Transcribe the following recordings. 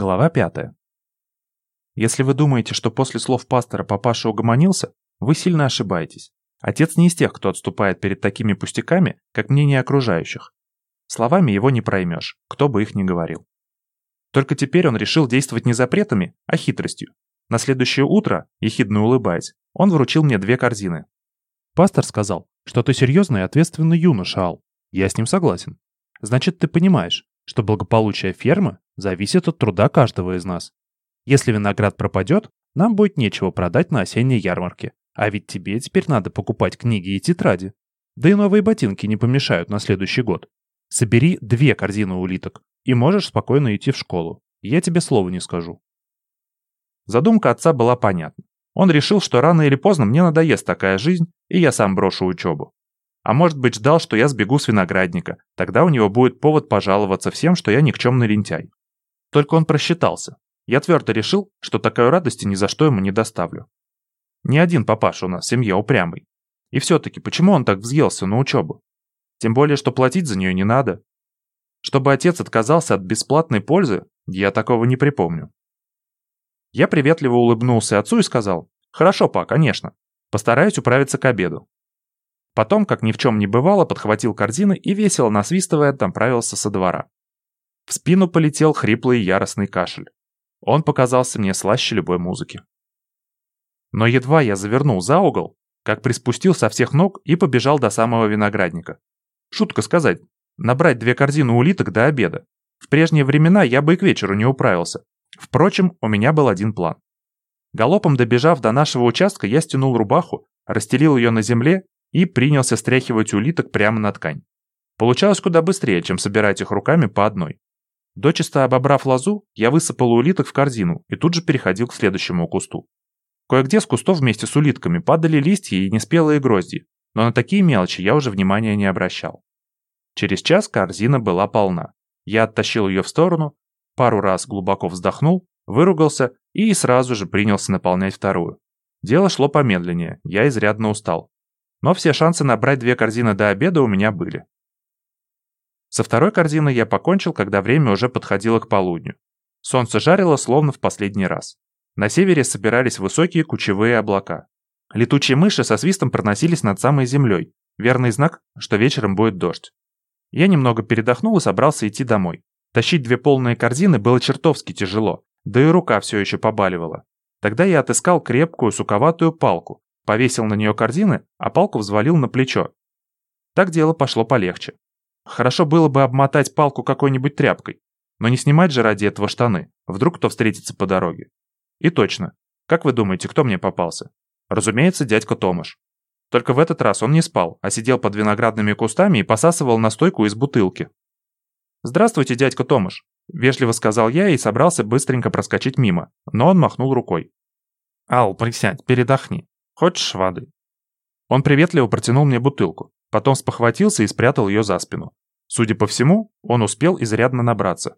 Глава 5. Если вы думаете, что после слов пастора папаша угомонился, вы сильно ошибаетесь. Отец не из тех, кто отступает перед такими пустяками, как мнение окружающих. Словами его не проймешь, кто бы их ни говорил. Только теперь он решил действовать не запретами, а хитростью. На следующее утро, ехидно улыбаясь, он вручил мне две корзины. «Пастор сказал, что ты серьезный и ответственный юноша, Ал. Я с ним согласен. Значит, ты понимаешь, что благополучие фермы зависит от труда каждого из нас. Если виноград пропадет, нам будет нечего продать на осенней ярмарке. А ведь тебе теперь надо покупать книги и тетради. Да и новые ботинки не помешают на следующий год. Собери две корзины улиток, и можешь спокойно идти в школу. Я тебе слова не скажу. Задумка отца была понятна. Он решил, что рано или поздно мне надоест такая жизнь, и я сам брошу учебу. А может быть ждал, что я сбегу с виноградника, тогда у него будет повод пожаловаться всем, что я никчемный лентяй. Только он просчитался. Я твердо решил, что такой радости ни за что ему не доставлю. Ни один папаша у нас в семье упрямый. И все-таки, почему он так взъелся на учебу? Тем более, что платить за нее не надо. Чтобы отец отказался от бесплатной пользы, я такого не припомню. Я приветливо улыбнулся отцу и сказал, «Хорошо, па, конечно. Постараюсь управиться к обеду». Потом, как ни в чем не бывало, подхватил корзины и, весело насвистывая, направился со двора. В спину полетел хриплый яростный кашель. Он показался мне слаще любой музыки. Но едва я завернул за угол, как приспустил со всех ног и побежал до самого виноградника. Шутка сказать, набрать две корзины улиток до обеда. В прежние времена я бы и к вечеру не управился. Впрочем, у меня был один план. Галопом добежав до нашего участка, я стянул рубаху, расстелил ее на земле и принялся стряхивать улиток прямо на ткань. Получалось куда быстрее, чем собирать их руками по одной. Дочисто обобрав лозу, я высыпал улиток в корзину и тут же переходил к следующему кусту. Кое-где с кустов вместе с улитками падали листья и неспелые грозди, но на такие мелочи я уже внимания не обращал. Через час корзина была полна. Я оттащил ее в сторону, пару раз глубоко вздохнул, выругался и сразу же принялся наполнять вторую. Дело шло помедленнее, я изрядно устал. Но все шансы набрать две корзины до обеда у меня были. Со второй корзиной я покончил, когда время уже подходило к полудню. Солнце жарило словно в последний раз. На севере собирались высокие кучевые облака. Летучие мыши со свистом проносились над самой землей. Верный знак, что вечером будет дождь. Я немного передохнул и собрался идти домой. Тащить две полные корзины было чертовски тяжело, да и рука все еще побаливала. Тогда я отыскал крепкую суковатую палку, повесил на нее корзины, а палку взвалил на плечо. Так дело пошло полегче. Хорошо было бы обмотать палку какой-нибудь тряпкой, но не снимать же ради этого штаны, вдруг кто встретится по дороге. И точно, как вы думаете, кто мне попался? Разумеется, дядька Томаш. Только в этот раз он не спал, а сидел под виноградными кустами и посасывал настойку из бутылки. «Здравствуйте, дядька Томаш», – вежливо сказал я и собрался быстренько проскочить мимо, но он махнул рукой. «Ал, присядь, передохни. Хочешь воды?» Он приветливо протянул мне бутылку, потом спохватился и спрятал ее за спину. Судя по всему, он успел изрядно набраться.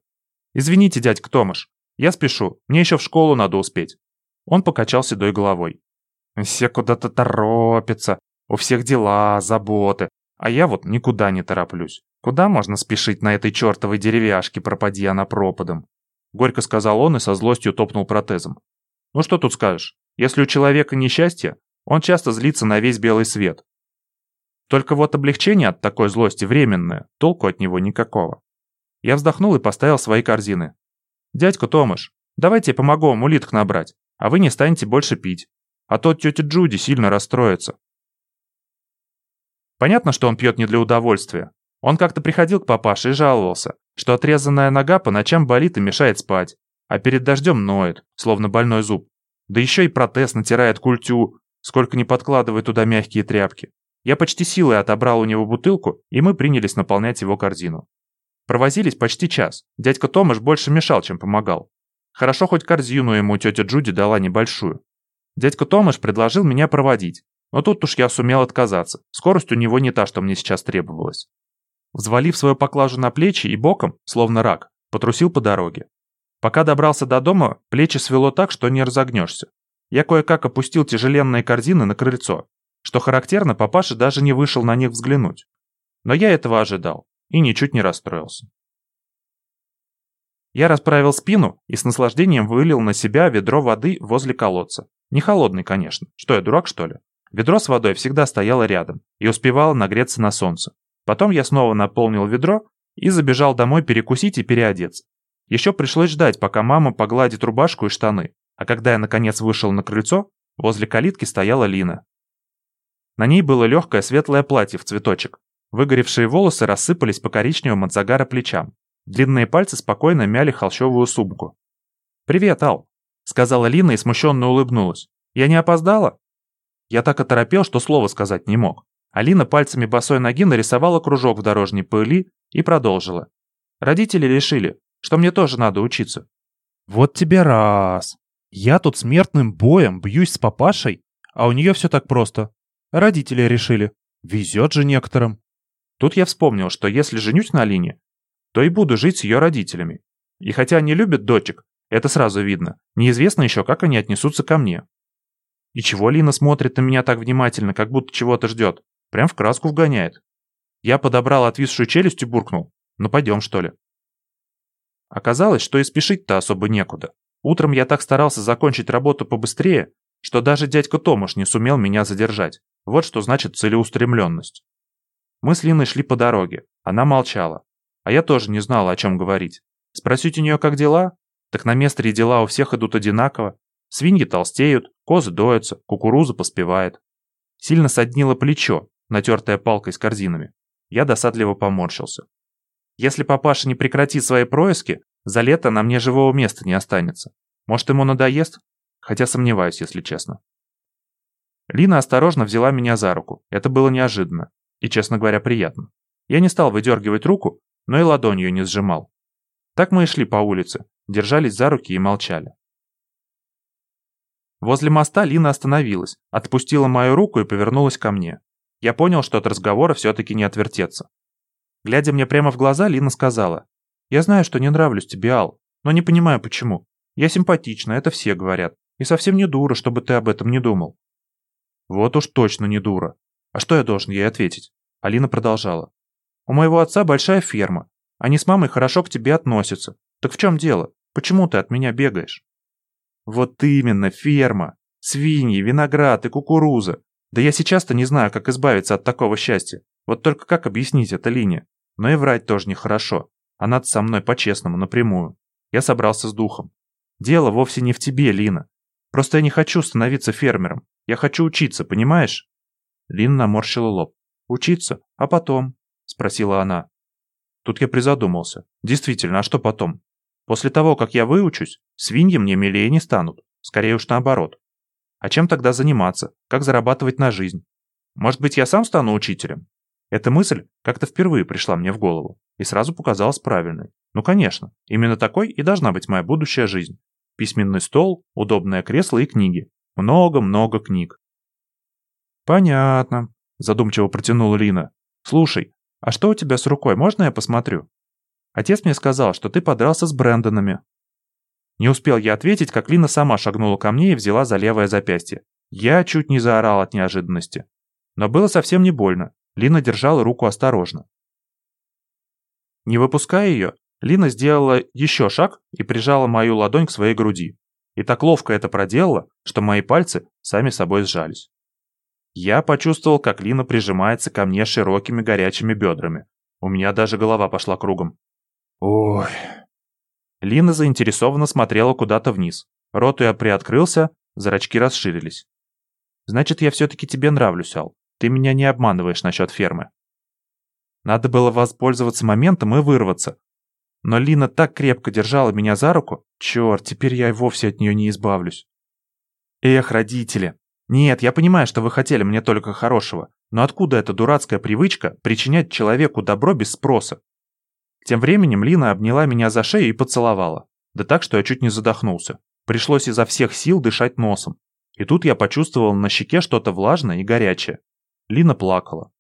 «Извините, дядька Томаш, я спешу, мне еще в школу надо успеть». Он покачал седой головой. «Все куда-то торопятся, у всех дела, заботы, а я вот никуда не тороплюсь. Куда можно спешить на этой чертовой деревяшке, пропади она пропадом?» Горько сказал он и со злостью топнул протезом. «Ну что тут скажешь? Если у человека несчастье, он часто злится на весь белый свет. Только вот облегчение от такой злости временное, толку от него никакого. Я вздохнул и поставил свои корзины. «Дядька Томаш, давайте я помогу вам улиток набрать, а вы не станете больше пить. А то тетя Джуди сильно расстроится». Понятно, что он пьет не для удовольствия. Он как-то приходил к папаше и жаловался, что отрезанная нога по ночам болит и мешает спать, а перед дождем ноет, словно больной зуб. Да еще и протез натирает культю, сколько не подкладывает туда мягкие тряпки. Я почти силой отобрал у него бутылку, и мы принялись наполнять его корзину. Провозились почти час. Дядька Томаш больше мешал, чем помогал. Хорошо, хоть корзину ему тетя Джуди дала небольшую. Дядька Томаш предложил меня проводить, но тут уж я сумел отказаться. Скорость у него не та, что мне сейчас требовалась. Взвалив свою поклажу на плечи и боком, словно рак, потрусил по дороге. Пока добрался до дома, плечи свело так, что не разогнешься. Я кое-как опустил тяжеленные корзины на крыльцо. Что характерно, папаша даже не вышел на них взглянуть. Но я этого ожидал и ничуть не расстроился. Я расправил спину и с наслаждением вылил на себя ведро воды возле колодца. Не холодный, конечно. Что я, дурак, что ли? Ведро с водой всегда стояло рядом и успевало нагреться на солнце. Потом я снова наполнил ведро и забежал домой перекусить и переодеться. Еще пришлось ждать, пока мама погладит рубашку и штаны, а когда я наконец вышел на крыльцо, возле калитки стояла Лина. На ней было легкое светлое платье в цветочек. Выгоревшие волосы рассыпались по коричневым от загара плечам. Длинные пальцы спокойно мяли холщовую сумку. «Привет, Ал», — сказала Лина и смущенно улыбнулась. «Я не опоздала?» Я так оторопел, что слова сказать не мог. Алина пальцами босой ноги нарисовала кружок в дорожней пыли и продолжила. Родители решили, что мне тоже надо учиться. Вот тебе раз. Я тут смертным боем бьюсь с папашей, а у нее все так просто. Родители решили. Везет же некоторым. Тут я вспомнил, что если женюсь на Алине, то и буду жить с ее родителями. И хотя они любят дочек, это сразу видно, неизвестно еще, как они отнесутся ко мне. И чего Лина смотрит на меня так внимательно, как будто чего-то ждет? Прям в краску вгоняет. Я подобрал отвисшую челюсть и буркнул. Ну пойдем, что ли. Оказалось, что и спешить-то особо некуда. Утром я так старался закончить работу побыстрее, что даже дядька Томаш не сумел меня задержать. Вот что значит целеустремленность. Мы с Линой шли по дороге. Она молчала. А я тоже не знал, о чем говорить. Спросить у нее, как дела? Так на Местре дела у всех идут одинаково. Свиньи толстеют, козы доятся, кукуруза поспевает. Сильно соднило плечо, натертое палкой с корзинами. Я досадливо поморщился. Если папаша не прекратит свои происки, за лето на мне живого места не останется. Может, ему надоест? Хотя сомневаюсь, если честно. Лина осторожно взяла меня за руку. Это было неожиданно. И, честно говоря, приятно. Я не стал выдергивать руку, но и ладонью не сжимал. Так мы и шли по улице, держались за руки и молчали. Возле моста Лина остановилась, отпустила мою руку и повернулась ко мне. Я понял, что от разговора все-таки не отвертеться. Глядя мне прямо в глаза, Лина сказала. «Я знаю, что не нравлюсь тебе, Ал, но не понимаю, почему. Я симпатична, это все говорят. И совсем не дура, чтобы ты об этом не думал». «Вот уж точно не дура. А что я должен ей ответить?» Алина продолжала. «У моего отца большая ферма. Они с мамой хорошо к тебе относятся. Так в чем дело? Почему ты от меня бегаешь?» Вот именно, ферма. Свиньи, виноград и кукуруза. Да я сейчас-то не знаю, как избавиться от такого счастья. Вот только как объяснить это Лине? Но и врать тоже нехорошо. Она-то со мной по-честному, напрямую. Я собрался с духом. Дело вовсе не в тебе, Лина. Просто я не хочу становиться фермером. Я хочу учиться, понимаешь? Лина наморщила лоб. «Учиться? А потом?» – спросила она. Тут я призадумался. Действительно, а что потом? После того, как я выучусь, свиньи мне милее не станут. Скорее уж наоборот. А чем тогда заниматься? Как зарабатывать на жизнь? Может быть, я сам стану учителем? Эта мысль как-то впервые пришла мне в голову и сразу показалась правильной. Ну, конечно, именно такой и должна быть моя будущая жизнь. Письменный стол, удобное кресло и книги. Много-много книг. «Понятно», – задумчиво протянула Лина. «Слушай, а что у тебя с рукой, можно я посмотрю?» Отец мне сказал, что ты подрался с Брэндонами». Не успел я ответить, как Лина сама шагнула ко мне и взяла за левое запястье. Я чуть не заорал от неожиданности. Но было совсем не больно. Лина держала руку осторожно. Не выпуская ее, Лина сделала еще шаг и прижала мою ладонь к своей груди. И так ловко это проделала, что мои пальцы сами собой сжались. Я почувствовал, как Лина прижимается ко мне широкими горячими бедрами. У меня даже голова пошла кругом. Ой. Лина заинтересованно смотрела куда-то вниз. Рот ее приоткрылся, зрачки расширились. «Значит, я все-таки тебе нравлюсь, Ал. Ты меня не обманываешь насчет фермы». Надо было воспользоваться моментом и вырваться. Но Лина так крепко держала меня за руку, черт, теперь я и вовсе от нее не избавлюсь. Эх, родители. Нет, я понимаю, что вы хотели мне только хорошего, но откуда эта дурацкая привычка причинять человеку добро без спроса? Тем временем Лина обняла меня за шею и поцеловала. Да так, что я чуть не задохнулся. Пришлось изо всех сил дышать носом. И тут я почувствовал на щеке что-то влажное и горячее. Лина плакала.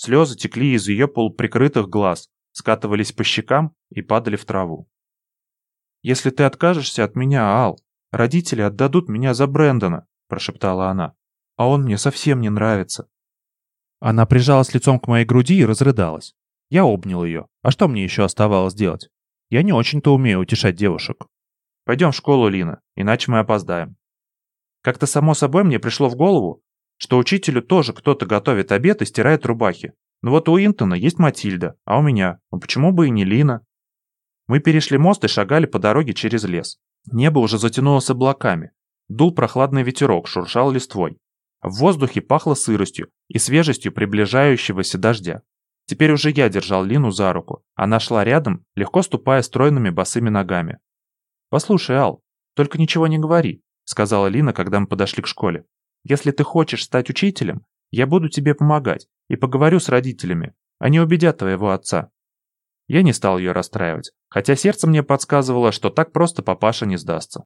Слезы текли из ее полуприкрытых глаз, скатывались по щекам и падали в траву. «Если ты откажешься от меня, Ал, родители отдадут меня за Брэндона», – прошептала она. «А он мне совсем не нравится». Она прижалась лицом к моей груди и разрыдалась. Я обнял ее. А что мне еще оставалось делать? Я не очень-то умею утешать девушек. Пойдем в школу, Лина, иначе мы опоздаем. Как-то само собой мне пришло в голову, что учителю тоже кто-то готовит обед и стирает рубахи. Ну вот у Интона есть Матильда, а у меня, ну почему бы и не Лина? Мы перешли мост и шагали по дороге через лес. Небо уже затянулось облаками. Дул прохладный ветерок, шуршал листвой. В воздухе пахло сыростью и свежестью приближающегося дождя. Теперь уже я держал Лину за руку. Она шла рядом, легко ступая стройными босыми ногами. «Послушай, Ал, только ничего не говори», — сказала Лина, когда мы подошли к школе. «Если ты хочешь стать учителем, я буду тебе помогать и поговорю с родителями. Они убедят твоего отца». Я не стал ее расстраивать, хотя сердце мне подсказывало, что так просто папаша не сдастся.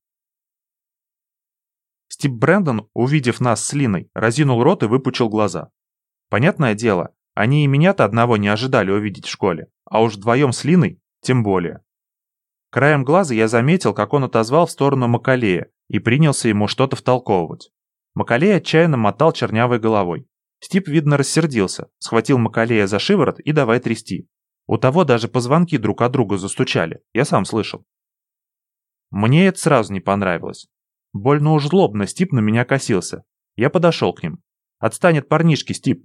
Стив Брэндон, увидев нас с Линой, разинул рот и выпучил глаза. Понятное дело, они и меня-то одного не ожидали увидеть в школе, а уж вдвоем с Линой тем более. Краем глаза я заметил, как он отозвал в сторону Макалея и принялся ему что-то втолковывать. Макалей отчаянно мотал чернявой головой. Стип, видно, рассердился, схватил Макалея за шиворот и давай трясти. У того даже позвонки друг от друга застучали, я сам слышал. Мне это сразу не понравилось. Больно уж злобно Стип на меня косился. Я подошел к ним. «Отстань от парнишки, Стип!»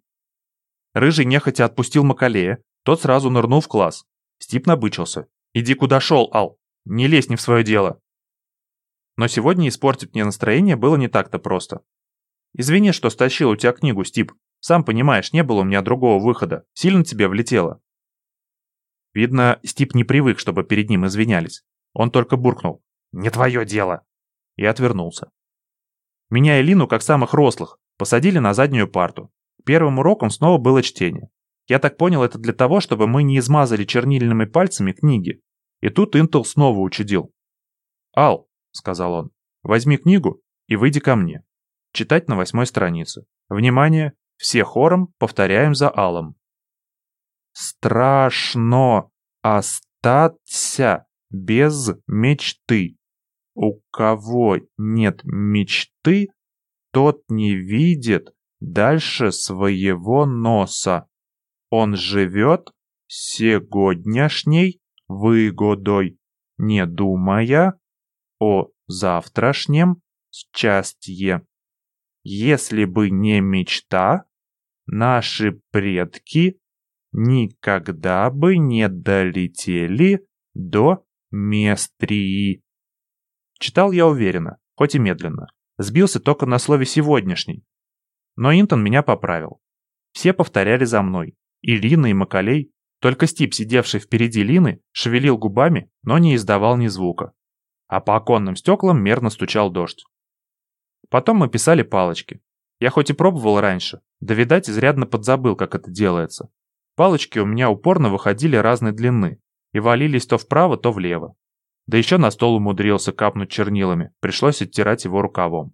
Рыжий нехотя отпустил Макалея, тот сразу нырнул в класс. Стип набычился. «Иди куда шел, Ал! Не лезь не в свое дело!» Но сегодня испортить мне настроение было не так-то просто. «Извини, что стащил у тебя книгу, Стип. Сам понимаешь, не было у меня другого выхода. Сильно тебе влетело». Видно, Стип не привык, чтобы перед ним извинялись. Он только буркнул. «Не твое дело!» И отвернулся. Меня и Лину, как самых рослых, посадили на заднюю парту. Первым уроком снова было чтение. Я так понял, это для того, чтобы мы не измазали чернильными пальцами книги. И тут Интел снова учудил. «Ал», — сказал он, — «возьми книгу и выйди ко мне. Читать на восьмой странице. Внимание, все хором повторяем за Алом. Страшно остаться без мечты. У кого нет мечты, тот не видит дальше своего носа. Он живет сегодняшней выгодой, не думая о завтрашнем счастье. Если бы не мечта, наши предки никогда бы не долетели до Местрии. Читал я уверенно, хоть и медленно. Сбился только на слове «сегодняшний», но Интон меня поправил. Все повторяли за мной. И Лина, и Макалей. Только Стип, сидевший впереди Лины, шевелил губами, но не издавал ни звука. А по оконным стеклам мерно стучал дождь. Потом мы писали палочки. Я хоть и пробовал раньше, да, видать, изрядно подзабыл, как это делается. Палочки у меня упорно выходили разной длины и валились то вправо, то влево. Да еще на стол умудрился капнуть чернилами, пришлось оттирать его рукавом.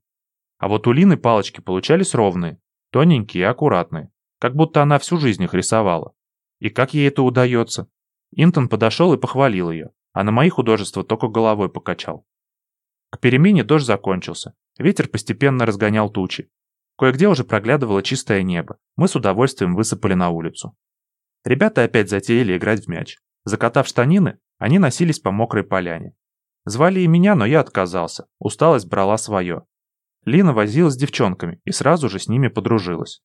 А вот у Лины палочки получались ровные, тоненькие и аккуратные, как будто она всю жизнь их рисовала. И как ей это удается? Интон подошел и похвалил ее, а на мои художества только головой покачал. К перемене дождь закончился, ветер постепенно разгонял тучи. Кое-где уже проглядывало чистое небо, мы с удовольствием высыпали на улицу. Ребята опять затеяли играть в мяч. Закатав штанины, они носились по мокрой поляне. Звали и меня, но я отказался, усталость брала свое. Лина возилась с девчонками и сразу же с ними подружилась.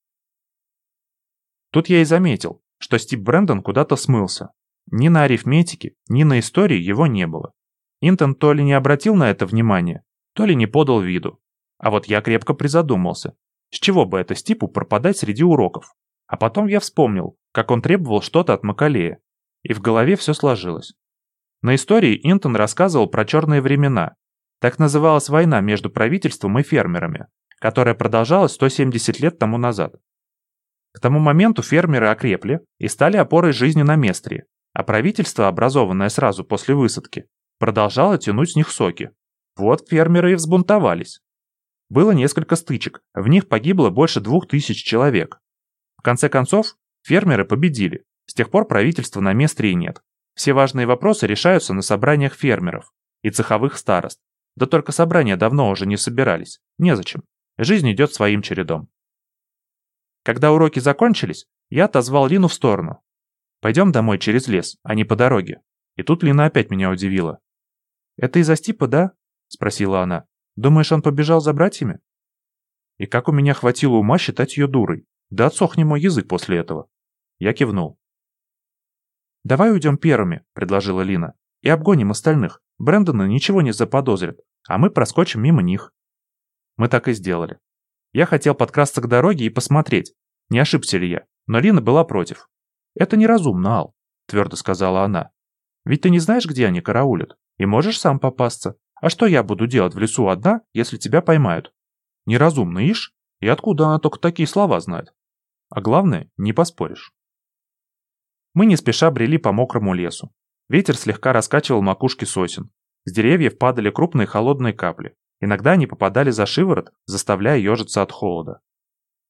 Тут я и заметил, что Стив Брэндон куда-то смылся. Ни на арифметике, ни на истории его не было. Интон то ли не обратил на это внимания, то ли не подал виду. А вот я крепко призадумался, с чего бы это Стипу пропадать среди уроков. А потом я вспомнил, как он требовал что-то от Макалея. И в голове все сложилось. На истории Интон рассказывал про черные времена, так называлась война между правительством и фермерами, которая продолжалась 170 лет тому назад. К тому моменту фермеры окрепли и стали опорой жизни на Местрии, а правительство, образованное сразу после высадки, продолжало тянуть с них соки. Вот фермеры и взбунтовались. Было несколько стычек, в них погибло больше двух тысяч человек. В конце концов, фермеры победили, с тех пор правительства на Местрии нет. Все важные вопросы решаются на собраниях фермеров и цеховых старост, да только собрания давно уже не собирались. Незачем. Жизнь идет своим чередом. Когда уроки закончились, я отозвал Лину в сторону. Пойдем домой через лес, а не по дороге. И тут Лина опять меня удивила. «Это из-за Стипа, да?» — спросила она. «Думаешь, он побежал за братьями?» И как у меня хватило ума считать ее дурой. Да отсохни мой язык после этого. Я кивнул. «Давай уйдем первыми», — предложила Лина. «И обгоним остальных. Брэндона ничего не заподозрит, а мы проскочим мимо них». Мы так и сделали. Я хотел подкрасться к дороге и посмотреть, не ошибся ли я, но Лина была против. «Это неразумно, Ал», — твердо сказала она. «Ведь ты не знаешь, где они караулят, и можешь сам попасться. А что я буду делать в лесу одна, если тебя поймают?» «Неразумно, ишь? И откуда она только такие слова знает?» А главное, не поспоришь. Мы не спеша брели по мокрому лесу. Ветер слегка раскачивал макушки сосен. С деревьев падали крупные холодные капли. Иногда они попадали за шиворот, заставляя ежиться от холода.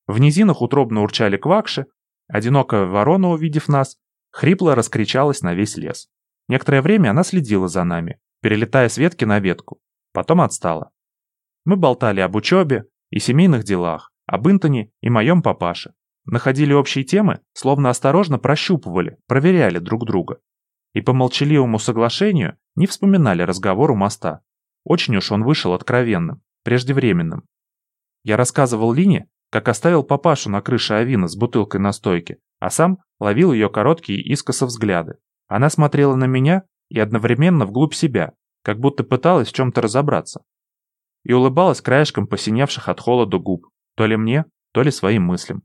В низинах утробно урчали квакши, одинокая ворона, увидев нас, хрипло раскричалась на весь лес. Некоторое время она следила за нами, перелетая с ветки на ветку, потом отстала. Мы болтали об учебе и семейных делах, об Интоне и моем папаше. Находили общие темы, словно осторожно прощупывали, проверяли друг друга. И по молчаливому соглашению не вспоминали разговор у моста. Очень уж он вышел откровенным, преждевременным. Я рассказывал Лине, как оставил папашу на крыше авина с бутылкой настойки, а сам ловил ее короткие искоса взгляды. Она смотрела на меня и одновременно вглубь себя, как будто пыталась в чем-то разобраться. И улыбалась краешком посиневших от холода губ, то ли мне, то ли своим мыслям.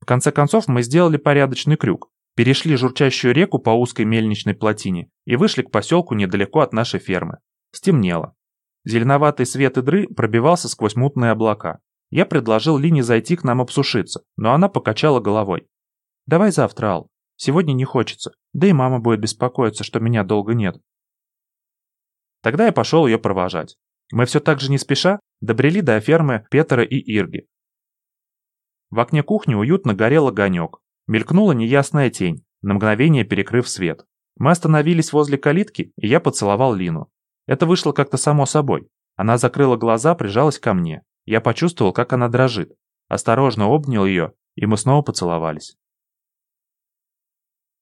В конце концов мы сделали порядочный крюк, перешли журчащую реку по узкой мельничной плотине и вышли к поселку недалеко от нашей фермы. Стемнело. Зеленоватый свет идры пробивался сквозь мутные облака. Я предложил Лине зайти к нам обсушиться, но она покачала головой. «Давай завтра, Ал. Сегодня не хочется. Да и мама будет беспокоиться, что меня долго нет». Тогда я пошел ее провожать. Мы все так же не спеша добрели до фермы Петера и Ирги. В окне кухни уютно горел огонек. Мелькнула неясная тень, на мгновение перекрыв свет. Мы остановились возле калитки, и я поцеловал Лину. Это вышло как-то само собой. Она закрыла глаза, прижалась ко мне. Я почувствовал, как она дрожит. Осторожно обнял ее, и мы снова поцеловались.